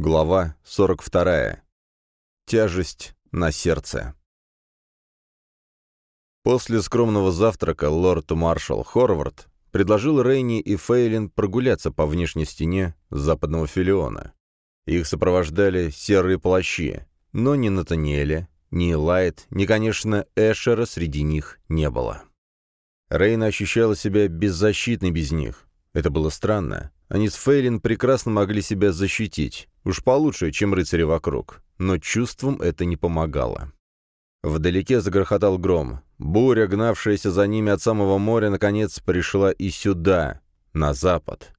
Глава 42. Тяжесть на сердце. После скромного завтрака лорд-маршал Хорвард предложил Рейни и Фейлин прогуляться по внешней стене западного филиона. Их сопровождали серые плащи, но ни Натаниэля, ни Лайт, ни, конечно, Эшера среди них не было. Рейна ощущала себя беззащитной без них. Это было странно. Они с Фейлин прекрасно могли себя защитить, уж получше, чем рыцари вокруг, но чувством это не помогало. Вдалеке загрохотал гром. Буря, гнавшаяся за ними от самого моря, наконец пришла и сюда, на запад.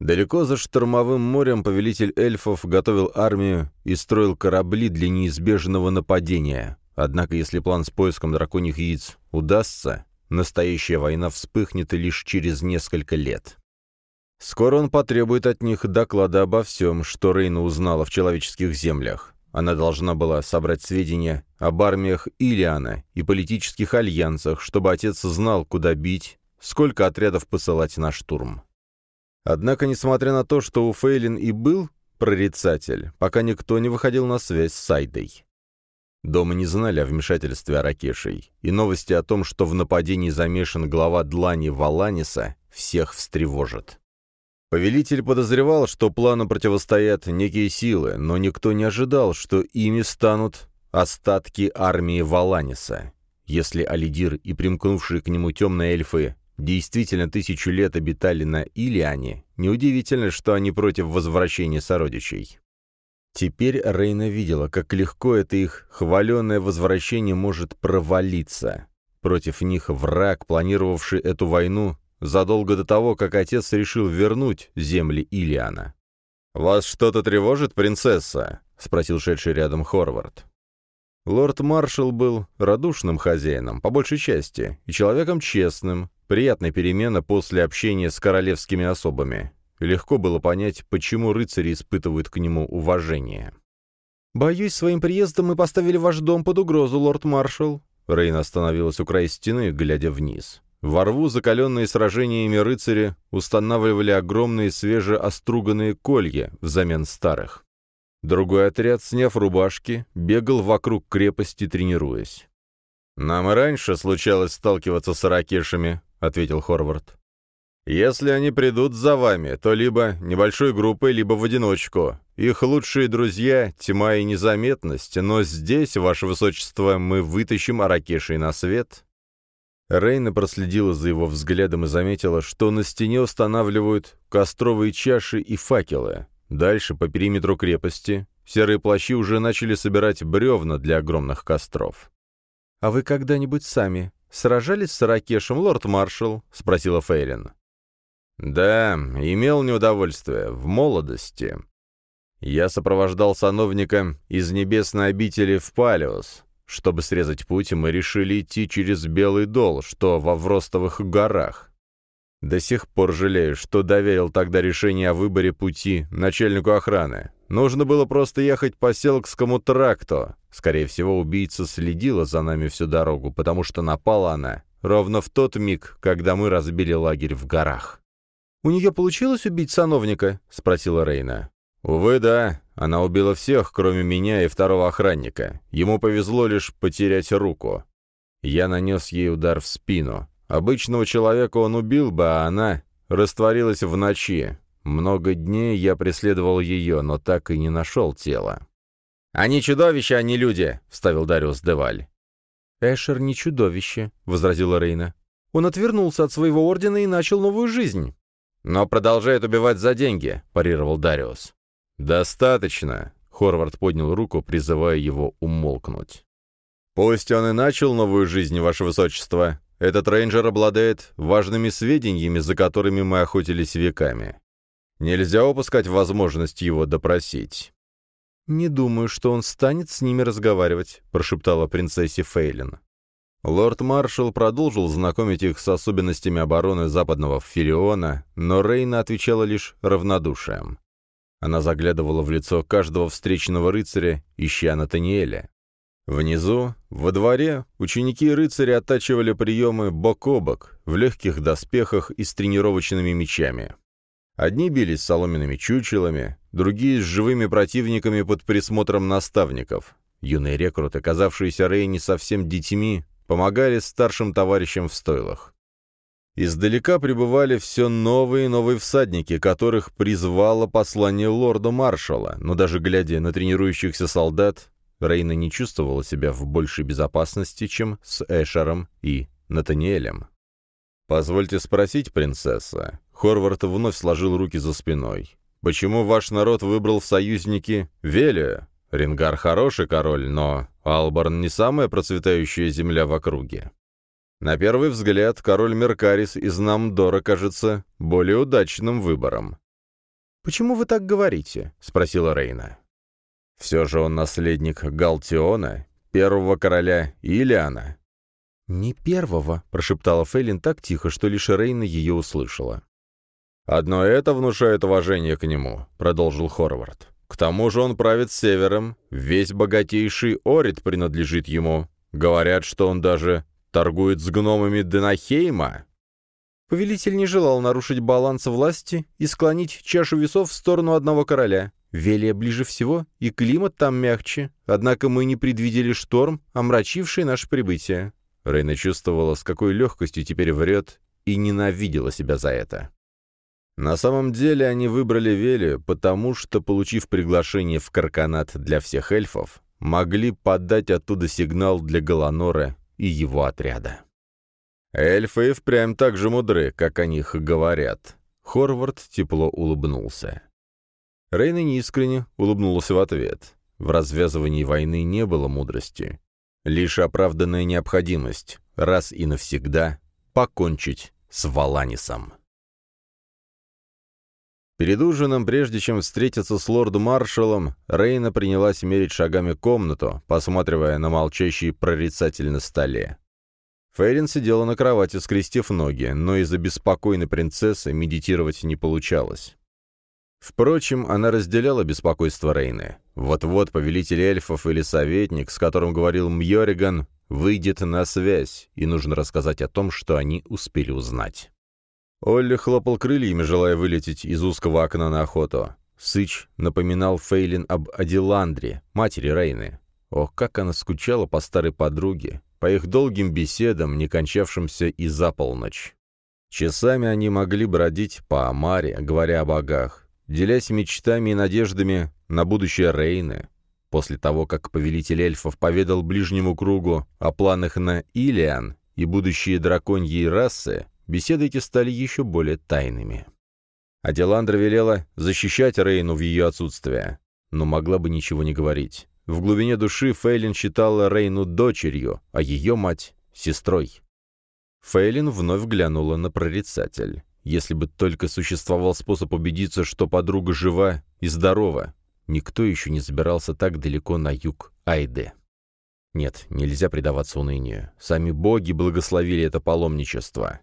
Далеко за штормовым морем повелитель эльфов готовил армию и строил корабли для неизбежного нападения. Однако, если план с поиском драконьих яиц удастся, настоящая война вспыхнет лишь через несколько лет. Скоро он потребует от них доклада обо всем, что Рейна узнала в человеческих землях. Она должна была собрать сведения об армиях Илиана и политических альянсах, чтобы отец знал, куда бить, сколько отрядов посылать на штурм. Однако, несмотря на то, что у Фейлин и был прорицатель, пока никто не выходил на связь с Сайдой. Дома не знали о вмешательстве Аракешей, и новости о том, что в нападении замешан глава Длани Валаниса, всех встревожит. Повелитель подозревал, что плану противостоят некие силы, но никто не ожидал, что ими станут остатки армии Валаниса. Если Алидир и примкнувшие к нему темные эльфы действительно тысячу лет обитали на Илиане, неудивительно, что они против возвращения сородичей. Теперь Рейна видела, как легко это их хваленное возвращение может провалиться. Против них враг, планировавший эту войну, задолго до того, как отец решил вернуть земли Илиана. «Вас что-то тревожит, принцесса?» — спросил шедший рядом Хорвард. Лорд-маршал был радушным хозяином, по большей части, и человеком честным, приятная перемена после общения с королевскими особами. Легко было понять, почему рыцари испытывают к нему уважение. «Боюсь, своим приездом мы поставили ваш дом под угрозу, лорд-маршал». Рейн остановилась у края стены, глядя вниз. Во рву, закаленные сражениями рыцари, устанавливали огромные свежеоструганные колья взамен старых. Другой отряд, сняв рубашки, бегал вокруг крепости, тренируясь. «Нам и раньше случалось сталкиваться с ракешами», — ответил Хорвард. «Если они придут за вами, то либо небольшой группой, либо в одиночку. Их лучшие друзья — тьма и незаметность, но здесь, ваше высочество, мы вытащим Аракешей на свет, Рейна проследила за его взглядом и заметила, что на стене устанавливают костровые чаши и факелы. Дальше, по периметру крепости, серые плащи уже начали собирать бревна для огромных костров. «А вы когда-нибудь сами сражались с Ракешем, лорд-маршал?» — спросила Фейлин. «Да, имел неудовольствие. В молодости. Я сопровождал сановника из небесной обители в Палеос. Чтобы срезать путь, мы решили идти через Белый Дол, что во Вростовых горах. До сих пор жалею, что доверил тогда решение о выборе пути начальнику охраны. Нужно было просто ехать по Селкскому тракту. Скорее всего, убийца следила за нами всю дорогу, потому что напала она ровно в тот миг, когда мы разбили лагерь в горах. «У нее получилось убить сановника?» — спросила Рейна. «Увы, да. Она убила всех, кроме меня и второго охранника. Ему повезло лишь потерять руку. Я нанес ей удар в спину. Обычного человека он убил бы, а она растворилась в ночи. Много дней я преследовал ее, но так и не нашел тело. «Они чудовища, а не люди», — вставил Дариус Деваль. «Эшер не чудовище», — возразила Рейна. «Он отвернулся от своего ордена и начал новую жизнь». «Но продолжает убивать за деньги», — парировал Дариус. «Достаточно!» — Хорвард поднял руку, призывая его умолкнуть. «Пусть он и начал новую жизнь, ваше высочество. Этот рейнджер обладает важными сведениями, за которыми мы охотились веками. Нельзя упускать возможность его допросить». «Не думаю, что он станет с ними разговаривать», — прошептала принцессе Фейлин. Лорд-маршал продолжил знакомить их с особенностями обороны западного Филиона, но Рейна отвечала лишь равнодушием. Она заглядывала в лицо каждого встречного рыцаря, ища Натаниэля. Внизу, во дворе, ученики и рыцари оттачивали приемы бок о бок, в легких доспехах и с тренировочными мечами. Одни бились соломенными чучелами, другие с живыми противниками под присмотром наставников. Юные рекруты, оказавшиеся Рейни совсем детьми, помогали старшим товарищам в стойлах. Издалека прибывали все новые и новые всадники, которых призвало послание лорда-маршала, но даже глядя на тренирующихся солдат, Рейна не чувствовала себя в большей безопасности, чем с Эшером и Натаниэлем. «Позвольте спросить, принцесса». Хорвард вновь сложил руки за спиной. «Почему ваш народ выбрал в союзники Велия? Рингар хороший король, но Алборн не самая процветающая земля в округе. На первый взгляд, король Меркарис из Намдора кажется более удачным выбором. «Почему вы так говорите?» — спросила Рейна. «Все же он наследник Галтиона, первого короля Илиана». «Не первого», — прошептала Фейлин так тихо, что лишь Рейна ее услышала. «Одно это внушает уважение к нему», — продолжил Хорвард. «К тому же он правит севером, весь богатейший Орит принадлежит ему. Говорят, что он даже Торгует с гномами Денахейма?» Повелитель не желал нарушить баланс власти и склонить чашу весов в сторону одного короля. Велия ближе всего, и климат там мягче. Однако мы не предвидели шторм, омрачивший наше прибытие. Рейна чувствовала, с какой легкостью теперь врет, и ненавидела себя за это. На самом деле они выбрали Велию, потому что, получив приглашение в Карканат для всех эльфов, могли подать оттуда сигнал для Галанора и его отряда. Эльфы впрямь так же мудры, как о них говорят. Хорвард тепло улыбнулся. Рейна неискренне улыбнулся в ответ. В развязывании войны не было мудрости. Лишь оправданная необходимость раз и навсегда покончить с Валанисом. Перед ужином, прежде чем встретиться с лордом-маршалом, Рейна принялась мерить шагами комнату, посматривая на молчащий прорицатель на столе. Фейрин сидела на кровати, скрестив ноги, но из-за беспокойной принцессы медитировать не получалось. Впрочем, она разделяла беспокойство Рейны. Вот-вот повелитель эльфов или советник, с которым говорил Мьориган, выйдет на связь, и нужно рассказать о том, что они успели узнать. Олли хлопал крыльями, желая вылететь из узкого окна на охоту. Сыч напоминал Фейлин об Адиландре, матери Рейны. Ох, как она скучала по старой подруге, по их долгим беседам, не кончавшимся и за полночь. Часами они могли бродить по Амаре, говоря о богах, делясь мечтами и надеждами на будущее Рейны. После того, как повелитель эльфов поведал ближнему кругу о планах на Илиан и будущие драконьи расы, беседы эти стали еще более тайными. Аделандра велела защищать Рейну в ее отсутствие, но могла бы ничего не говорить. В глубине души Фейлин считала Рейну дочерью, а ее мать — сестрой. Фейлин вновь глянула на прорицатель. Если бы только существовал способ убедиться, что подруга жива и здорова, никто еще не забирался так далеко на юг Айде. Нет, нельзя предаваться унынию. Сами боги благословили это паломничество.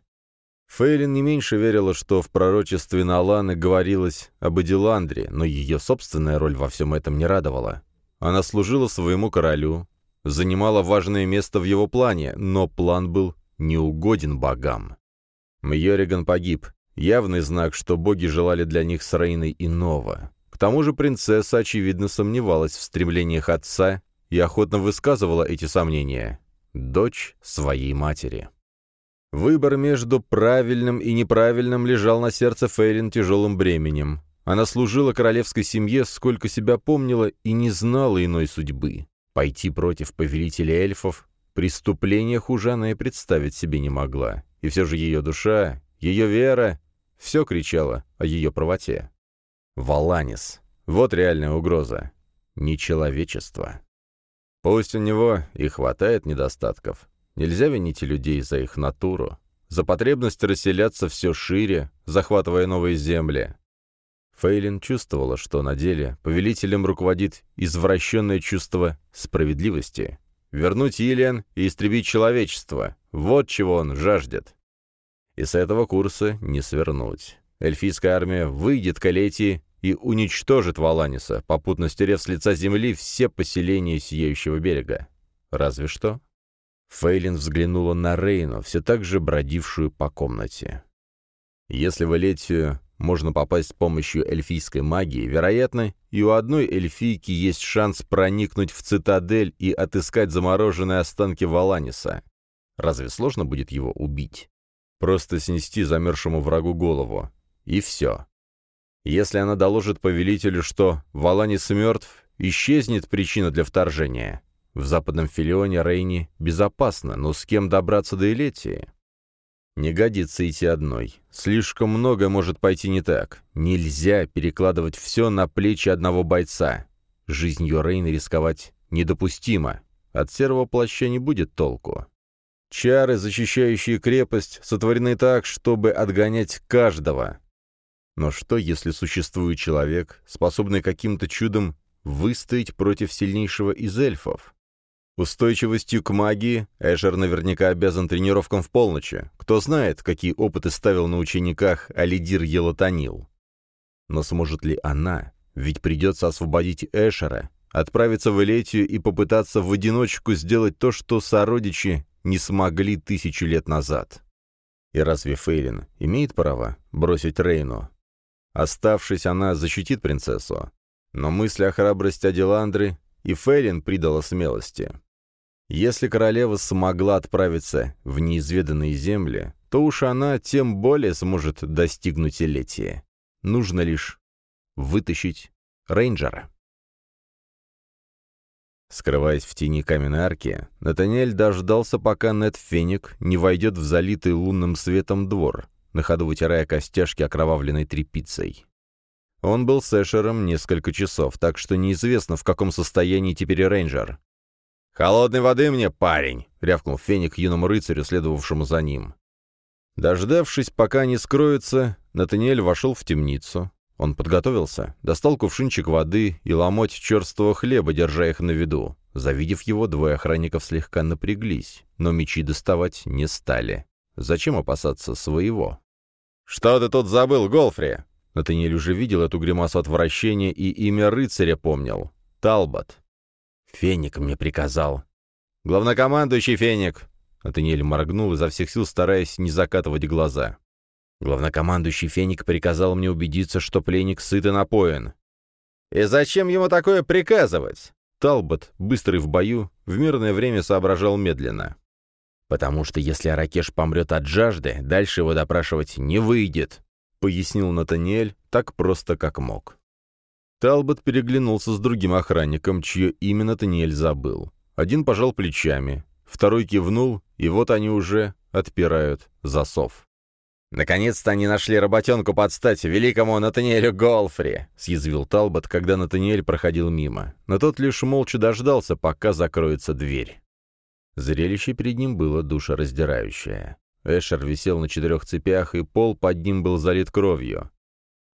Фейлин не меньше верила, что в пророчестве Наланы говорилось об Эдиландре, но ее собственная роль во всем этом не радовала. Она служила своему королю, занимала важное место в его плане, но план был неугоден богам. Мьориган погиб, явный знак, что боги желали для них с Рейной иного. К тому же принцесса, очевидно, сомневалась в стремлениях отца и охотно высказывала эти сомнения. Дочь своей матери. Выбор между правильным и неправильным лежал на сердце Фейлин тяжелым бременем. Она служила королевской семье, сколько себя помнила, и не знала иной судьбы. Пойти против повелителя эльфов преступления хуже она и представить себе не могла. И все же ее душа, ее вера, все кричало о ее правоте. Валанис. Вот реальная угроза. Нечеловечество. Пусть у него и хватает недостатков, Нельзя винить людей за их натуру, за потребность расселяться все шире, захватывая новые земли. Фейлин чувствовала, что на деле повелителем руководит извращенное чувство справедливости. Вернуть Илиан и истребить человечество — вот чего он жаждет. И с этого курса не свернуть. Эльфийская армия выйдет к Алетии и уничтожит Валаниса, попутно стерев с лица земли все поселения Сияющего берега. Разве что Фейлин взглянула на Рейну, все так же бродившую по комнате. Если в Элетию можно попасть с помощью эльфийской магии, вероятно, и у одной эльфийки есть шанс проникнуть в цитадель и отыскать замороженные останки Валаниса. Разве сложно будет его убить? Просто снести замерзшему врагу голову. И все. Если она доложит повелителю, что Валанис мертв, исчезнет причина для вторжения. В западном Филионе Рейни безопасно, но с кем добраться до Элетии? Не годится идти одной. Слишком много может пойти не так. Нельзя перекладывать все на плечи одного бойца. Жизнью Рейна рисковать недопустимо. От серого плаща не будет толку. Чары, защищающие крепость, сотворены так, чтобы отгонять каждого. Но что, если существует человек, способный каким-то чудом выстоять против сильнейшего из эльфов? Устойчивостью к магии Эшер наверняка обязан тренировкам в полночи. Кто знает, какие опыты ставил на учениках Алидир Елатанил. Но сможет ли она? Ведь придется освободить Эшера, отправиться в Элетию и попытаться в одиночку сделать то, что сородичи не смогли тысячу лет назад. И разве Фейлин имеет право бросить Рейну? Оставшись, она защитит принцессу. Но мысль о храбрости Аделандры и Фейлин придала смелости. Если королева смогла отправиться в неизведанные земли, то уж она тем более сможет достигнуть летия. Нужно лишь вытащить рейнджера. Скрываясь в тени каменной арки, Натаниэль дождался, пока Нед Феник не войдет в залитый лунным светом двор, на ходу вытирая костяшки окровавленной тряпицей. Он был с Эшером несколько часов, так что неизвестно, в каком состоянии теперь рейнджер. «Холодной воды мне, парень!» — рявкнул Феник юному рыцарю, следовавшему за ним. Дождавшись, пока они скроются, Натаниэль вошел в темницу. Он подготовился, достал кувшинчик воды и ломоть черствого хлеба, держа их на виду. Завидев его, двое охранников слегка напряглись, но мечи доставать не стали. Зачем опасаться своего? «Что ты тут забыл, Голфри?» Натаниэль уже видел эту гримасу отвращения и имя рыцаря помнил. Талбот. «Феник мне приказал». «Главнокомандующий Феник!» Натаниэль моргнул изо всех сил, стараясь не закатывать глаза. «Главнокомандующий Феник приказал мне убедиться, что пленник сыт и напоен». «И зачем ему такое приказывать?» Талбот, быстрый в бою, в мирное время соображал медленно. «Потому что если Аракеш помрет от жажды, дальше его допрашивать не выйдет», — пояснил Натаниэль так просто, как мог. Талбот переглянулся с другим охранником, чье имя Натаниэль забыл. Один пожал плечами, второй кивнул, и вот они уже отпирают засов. «Наконец-то они нашли работенку под стать великому Натаниэлю Голфри», — съязвил Талбот, когда Натаниэль проходил мимо. Но тот лишь молча дождался, пока закроется дверь. Зрелище перед ним было душераздирающее. Эшер висел на четырех цепях, и пол под ним был залит кровью.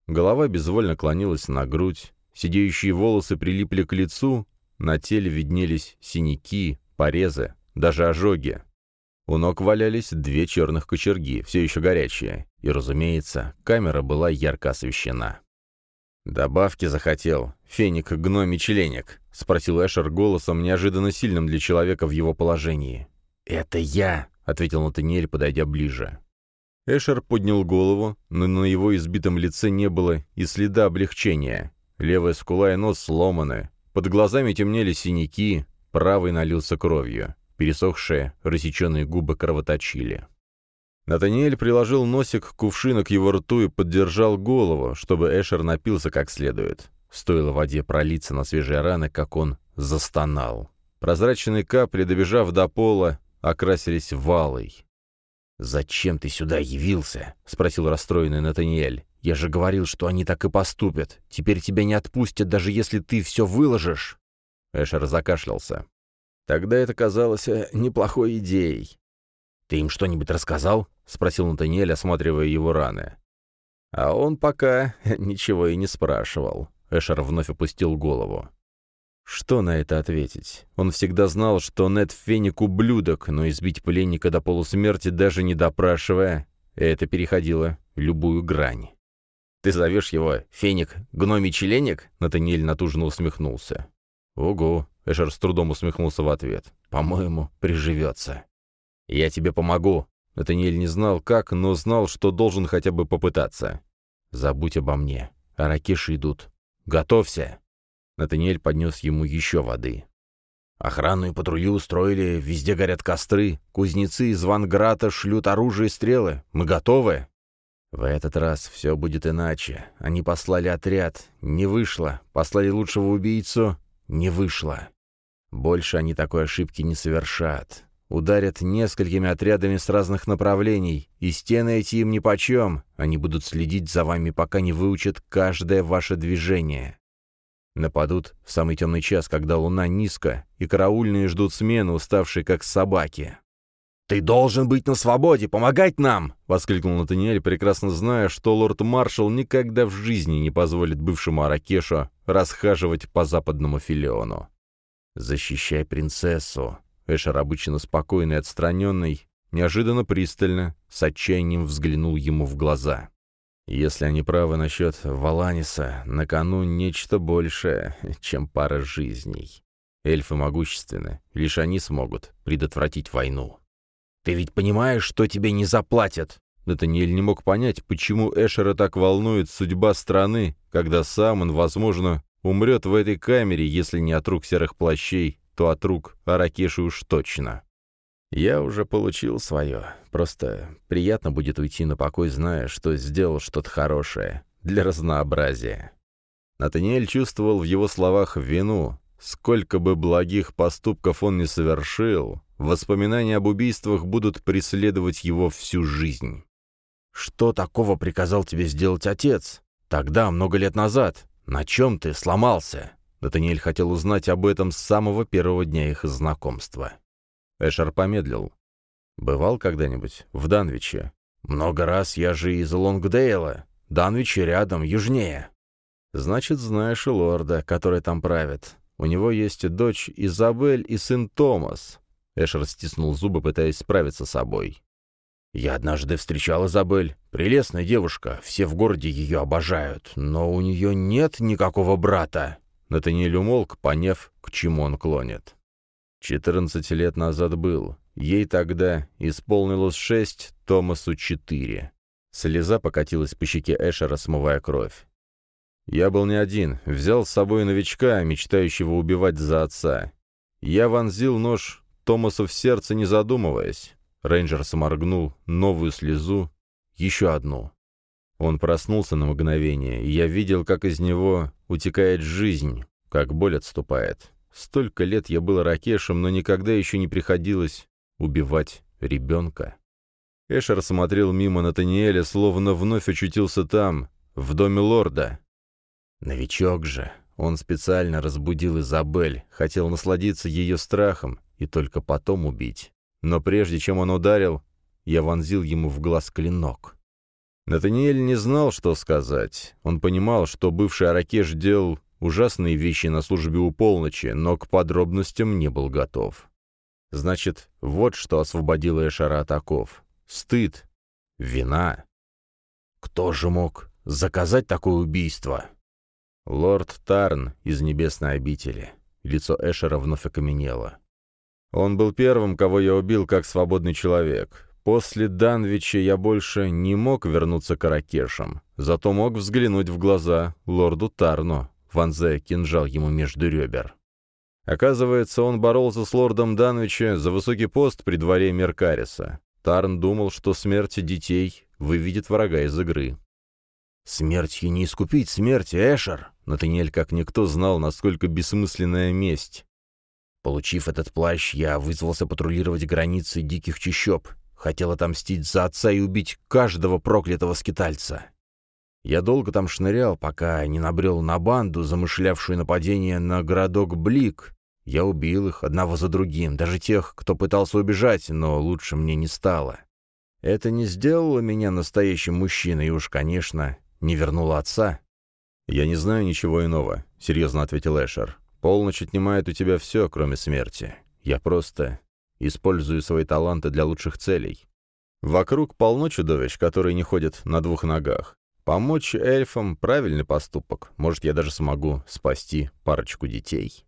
Голова безвольно клонилась на грудь, Сидеющие волосы прилипли к лицу, на теле виднелись синяки, порезы, даже ожоги. У ног валялись две черных кочерги, все еще горячие, и, разумеется, камера была ярко освещена. «Добавки захотел. Феник, гномий членик», — спросил Эшер голосом, неожиданно сильным для человека в его положении. «Это я», — ответил Натаниэль, подойдя ближе. Эшер поднял голову, но на его избитом лице не было и следа облегчения. Левая скула и нос сломаны, под глазами темнели синяки, правый налился кровью. Пересохшие, рассеченные губы кровоточили. Натаниэль приложил носик кувшина к его рту и поддержал голову, чтобы Эшер напился как следует. Стоило воде пролиться на свежие раны, как он застонал. Прозрачные капли, добежав до пола, окрасились валой. «Зачем ты сюда явился?» — спросил расстроенный Натаниэль. Я же говорил, что они так и поступят. Теперь тебя не отпустят, даже если ты все выложишь». Эшер закашлялся. Тогда это казалось э, неплохой идеей. «Ты им что-нибудь рассказал?» — спросил Натаниэль, осматривая его раны. А он пока ничего и не спрашивал. Эшер вновь опустил голову. Что на это ответить? Он всегда знал, что Нед Феник ублюдок, но избить пленника до полусмерти, даже не допрашивая, это переходило любую грань. «Ты зовешь его Феник Гномий Челенник?» Натаниэль натужно усмехнулся. «Угу», — Эшер с трудом усмехнулся в ответ. «По-моему, приживется». «Я тебе помогу». Натаниэль не знал, как, но знал, что должен хотя бы попытаться. забудь обо мне. Аракеши идут. Готовься!» Натаниэль поднес ему еще воды. Охранную патрулю устроили, везде горят костры, кузнецы из Ванграта шлют оружие и стрелы. Мы готовы?» В этот раз все будет иначе. Они послали отряд. Не вышло. Послали лучшего убийцу. Не вышло. Больше они такой ошибки не совершат. Ударят несколькими отрядами с разных направлений, и стены эти им нипочем. Они будут следить за вами, пока не выучат каждое ваше движение. Нападут в самый темный час, когда луна низко, и караульные ждут смены, уставшие как собаки. «Ты должен быть на свободе, помогать нам!» — воскликнул Натаниэль, прекрасно зная, что лорд-маршал никогда в жизни не позволит бывшему Аракешу расхаживать по западному филиону. «Защищай принцессу!» Эшер, обычно спокойный и отстраненный, неожиданно пристально, с отчаянием взглянул ему в глаза. Если они правы насчет Валаниса, на кону нечто большее, чем пара жизней. Эльфы могущественны, лишь они смогут предотвратить войну. «Ты ведь понимаешь, что тебе не заплатят?» Натаниэль не мог понять, почему Эшера так волнует судьба страны, когда сам он, возможно, умрет в этой камере, если не от рук серых плащей, то от рук Аракеши уж точно. Я уже получил свое. Просто приятно будет уйти на покой, зная, что сделал что-то хорошее. Для разнообразия. Натаниэль чувствовал в его словах вину. Сколько бы благих поступков он не совершил, воспоминания об убийствах будут преследовать его всю жизнь. «Что такого приказал тебе сделать отец? Тогда, много лет назад. На чем ты сломался?» Натаниэль хотел узнать об этом с самого первого дня их знакомства. Эшер помедлил. «Бывал когда-нибудь в Данвиче?» «Много раз, я же из Лонгдейла. Данвич рядом, южнее». «Значит, знаешь и лорда, который там правит. У него есть дочь Изабель и сын Томас». Эшер стиснул зубы, пытаясь справиться с собой. «Я однажды встречал Изабель. Прелестная девушка, все в городе ее обожают, но у нее нет никакого брата». Натаниэль умолк, поняв, к чему он клонит. Четырнадцать лет назад был. Ей тогда исполнилось шесть, Томасу четыре. Слеза покатилась по щеке Эшера, смывая кровь. Я был не один, взял с собой новичка, мечтающего убивать за отца. Я вонзил нож Томасу в сердце, не задумываясь. Рейнджер сморгнул новую слезу, еще одну. Он проснулся на мгновение, и я видел, как из него утекает жизнь, как боль отступает. Столько лет я был ракешем, но никогда еще не приходилось убивать ребенка. Эшер смотрел мимо Натаниэля, словно вновь очутился там, в доме лорда. Новичок же. Он специально разбудил Изабель, хотел насладиться ее страхом и только потом убить. Но прежде чем он ударил, я вонзил ему в глаз клинок. Натаниэль не знал, что сказать. Он понимал, что бывший Аракеш делал Ужасные вещи на службе у полночи, но к подробностям не был готов. Значит, вот что освободило Эшара от оков. Стыд. Вина. Кто же мог заказать такое убийство? Лорд Тарн из Небесной обители. Лицо Эшера вновь окаменело. Он был первым, кого я убил как свободный человек. После Данвича я больше не мог вернуться к Аракешам, зато мог взглянуть в глаза лорду Тарну, вонзая кинжал ему между ребер. Оказывается, он боролся с лордом Данвича за высокий пост при дворе Меркариса. Тарн думал, что смерть детей выведет врага из игры. «Смертью не искупить смерти, Эшер!» Натаниэль как никто знал, насколько бессмысленная месть. Получив этот плащ, я вызвался патрулировать границы диких чащоб. Хотел отомстить за отца и убить каждого проклятого скитальца. Я долго там шнырял, пока не набрел на банду, замышлявшую нападение на городок Блик. Я убил их одного за другим, даже тех, кто пытался убежать, но лучше мне не стало. Это не сделало меня настоящим мужчиной, и уж, конечно, не вернуло отца. «Я не знаю ничего иного», — серьезно ответил Эшер. «Полночь отнимает у тебя все, кроме смерти. Я просто использую свои таланты для лучших целей. Вокруг полно чудовищ, которые не ходят на двух ногах. Помочь эльфам — правильный поступок. Может, я даже смогу спасти парочку детей.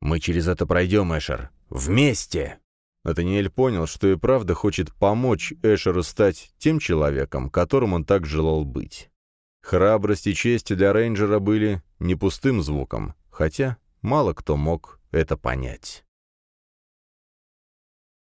Мы через это пройдем, Эшер. Вместе!» Натаниэль понял, что и правда хочет помочь Эшеру стать тем человеком, которым он так желал быть. Храбрость и честь для рейнджера были не пустым звуком, хотя мало кто мог это понять.